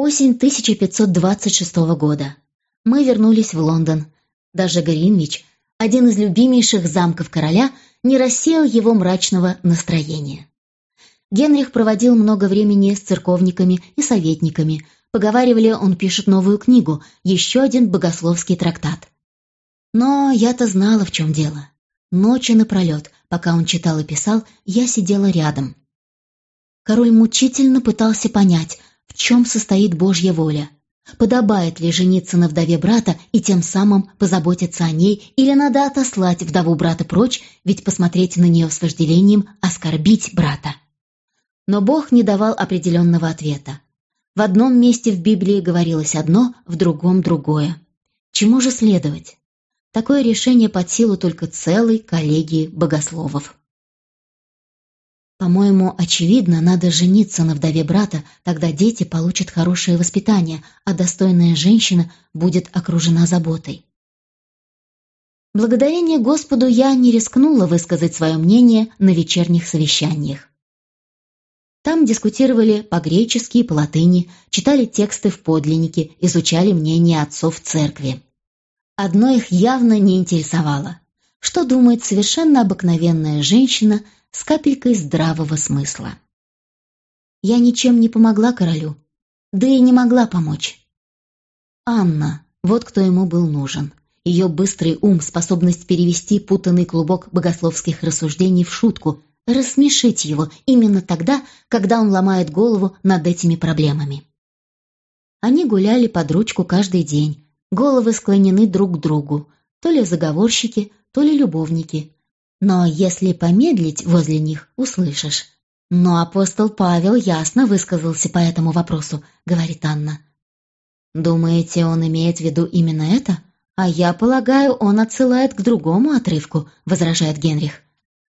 Осень 1526 года. Мы вернулись в Лондон. Даже Гринвич, один из любимейших замков короля, не рассеял его мрачного настроения. Генрих проводил много времени с церковниками и советниками. Поговаривали, он пишет новую книгу, еще один богословский трактат. Но я-то знала, в чем дело. Ночи напролет, пока он читал и писал, я сидела рядом. Король мучительно пытался понять, чем состоит Божья воля. Подобает ли жениться на вдове брата и тем самым позаботиться о ней, или надо отослать вдову брата прочь, ведь посмотреть на нее с вожделением – оскорбить брата. Но Бог не давал определенного ответа. В одном месте в Библии говорилось одно, в другом – другое. Чему же следовать? Такое решение под силу только целой коллегии богословов. По-моему, очевидно, надо жениться на вдове брата, тогда дети получат хорошее воспитание, а достойная женщина будет окружена заботой. Благодарение Господу я не рискнула высказать свое мнение на вечерних совещаниях. Там дискутировали по-гречески и по-латыни, читали тексты в подлиннике, изучали мнения отцов церкви. Одно их явно не интересовало. Что думает совершенно обыкновенная женщина – с капелькой здравого смысла. Я ничем не помогла королю, да и не могла помочь. Анна, вот кто ему был нужен. Ее быстрый ум, способность перевести путанный клубок богословских рассуждений в шутку, рассмешить его именно тогда, когда он ломает голову над этими проблемами. Они гуляли под ручку каждый день, головы склонены друг к другу, то ли заговорщики, то ли любовники, но если помедлить возле них, услышишь. Но апостол Павел ясно высказался по этому вопросу, говорит Анна. Думаете, он имеет в виду именно это? А я полагаю, он отсылает к другому отрывку, возражает Генрих.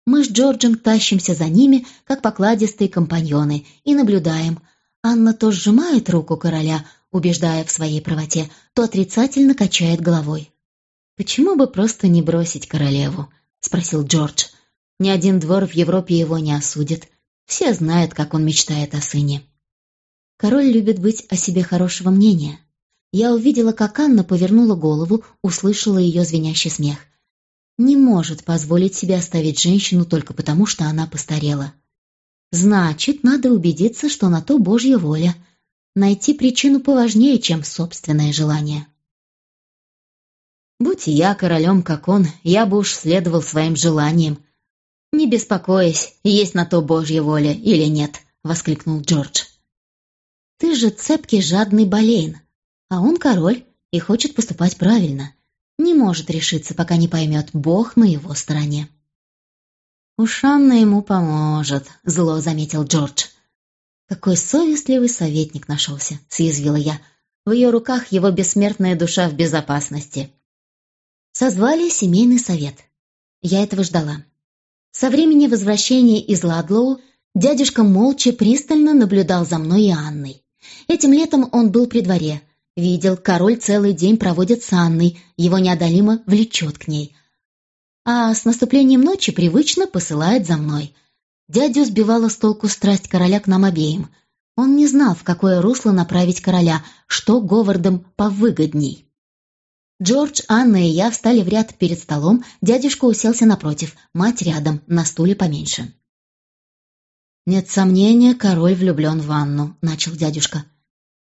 Мы с Джорджем тащимся за ними, как покладистые компаньоны, и наблюдаем. Анна то сжимает руку короля, убеждая в своей правоте, то отрицательно качает головой. Почему бы просто не бросить королеву? — спросил Джордж. «Ни один двор в Европе его не осудит. Все знают, как он мечтает о сыне». Король любит быть о себе хорошего мнения. Я увидела, как Анна повернула голову, услышала ее звенящий смех. Не может позволить себе оставить женщину только потому, что она постарела. Значит, надо убедиться, что на то Божья воля. Найти причину поважнее, чем собственное желание. Будь я королем, как он, я бы уж следовал своим желаниям. «Не беспокоясь, есть на то Божья воля или нет», — воскликнул Джордж. «Ты же цепкий, жадный болейн, а он король и хочет поступать правильно. Не может решиться, пока не поймет, Бог на его стороне». «Уж Анна ему поможет», — зло заметил Джордж. «Какой совестливый советник нашелся», — съязвила я. «В ее руках его бессмертная душа в безопасности». Созвали семейный совет. Я этого ждала. Со времени возвращения из Ладлоу дядюшка молча пристально наблюдал за мной и Анной. Этим летом он был при дворе. Видел, король целый день проводит с Анной, его неодолимо влечет к ней. А с наступлением ночи привычно посылает за мной. Дядю сбивала с толку страсть короля к нам обеим. Он не знал, в какое русло направить короля, что Говардом повыгодней. Джордж, Анна и я встали в ряд перед столом, дядюшка уселся напротив, мать рядом, на стуле поменьше. «Нет сомнения, король влюблен в Анну», — начал дядюшка.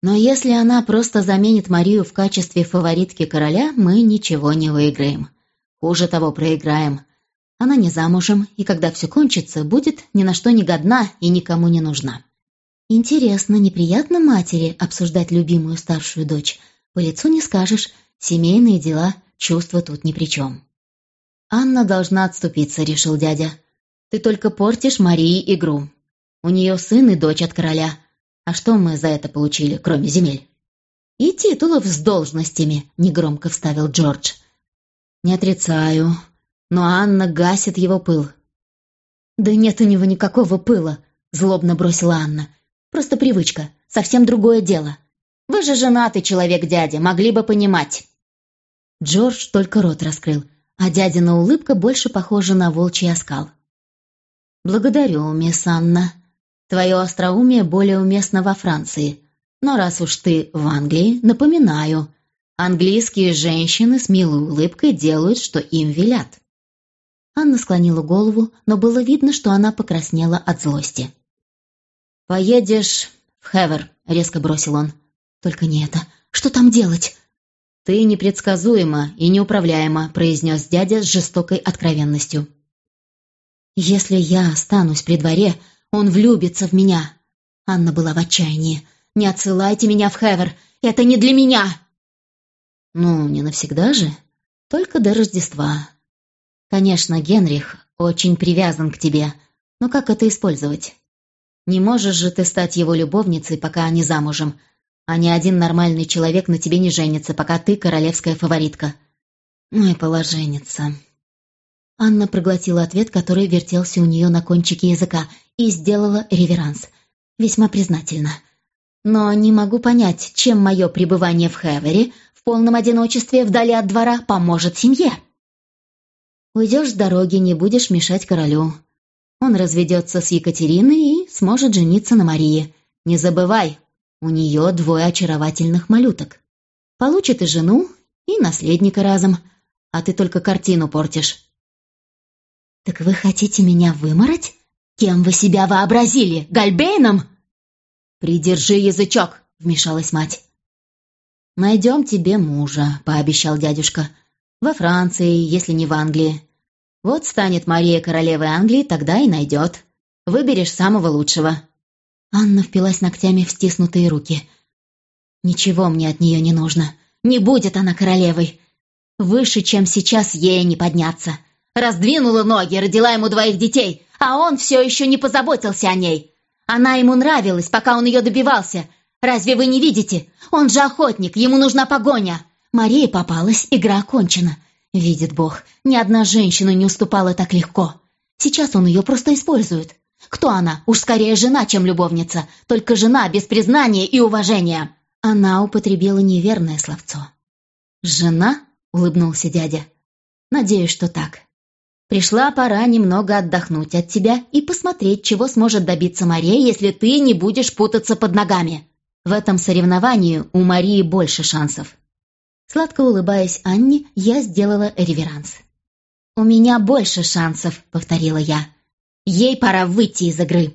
«Но если она просто заменит Марию в качестве фаворитки короля, мы ничего не выиграем. Хуже того, проиграем. Она не замужем, и когда все кончится, будет ни на что не годна и никому не нужна». «Интересно, неприятно матери обсуждать любимую старшую дочь? По лицу не скажешь, Семейные дела, чувства тут ни при чем. «Анна должна отступиться», — решил дядя. «Ты только портишь Марии игру. У нее сын и дочь от короля. А что мы за это получили, кроме земель?» «И титулов с должностями», — негромко вставил Джордж. «Не отрицаю, но Анна гасит его пыл». «Да нет у него никакого пыла», — злобно бросила Анна. «Просто привычка, совсем другое дело. Вы же женатый человек, дядя, могли бы понимать». Джордж только рот раскрыл, а дядина улыбка больше похожа на волчий оскал. «Благодарю, мисс Анна. Твое остроумие более уместно во Франции, Но раз уж ты в Англии, напоминаю, английские женщины с милой улыбкой делают, что им велят». Анна склонила голову, но было видно, что она покраснела от злости. «Поедешь в Хевер», — резко бросил он. «Только не это. Что там делать?» «Ты непредсказуема и неуправляема», — произнес дядя с жестокой откровенностью. «Если я останусь при дворе, он влюбится в меня». Анна была в отчаянии. «Не отсылайте меня в Хевер. Это не для меня!» «Ну, не навсегда же. Только до Рождества. Конечно, Генрих очень привязан к тебе, но как это использовать? Не можешь же ты стать его любовницей, пока не замужем, а ни один нормальный человек на тебе не женится, пока ты королевская фаворитка. Ну и положенница. Анна проглотила ответ, который вертелся у нее на кончике языка, и сделала реверанс. Весьма признательно. Но не могу понять, чем мое пребывание в Хевере в полном одиночестве вдали от двора поможет семье. Уйдешь с дороги, не будешь мешать королю. Он разведется с Екатериной и сможет жениться на Марии. Не забывай, у нее двое очаровательных малюток. Получит и жену, и наследника разом, а ты только картину портишь. «Так вы хотите меня вымороть? Кем вы себя вообразили? Гальбейном?» «Придержи язычок!» — вмешалась мать. «Найдем тебе мужа», — пообещал дядюшка. «Во Франции, если не в Англии. Вот станет Мария королевой Англии, тогда и найдет. Выберешь самого лучшего». Анна впилась ногтями в стиснутые руки. «Ничего мне от нее не нужно. Не будет она королевой. Выше, чем сейчас, ей не подняться. Раздвинула ноги, родила ему двоих детей, а он все еще не позаботился о ней. Она ему нравилась, пока он ее добивался. Разве вы не видите? Он же охотник, ему нужна погоня. Мария попалась, игра окончена. Видит Бог, ни одна женщина не уступала так легко. Сейчас он ее просто использует. Кто она? Уж скорее жена, чем любовница. Только жена без признания и уважения. Она употребила неверное словцо. «Жена?» — улыбнулся дядя. «Надеюсь, что так. Пришла пора немного отдохнуть от тебя и посмотреть, чего сможет добиться Мария, если ты не будешь путаться под ногами. В этом соревновании у Марии больше шансов». Сладко улыбаясь Анне, я сделала реверанс. «У меня больше шансов», — повторила я. Ей пора выйти из игры.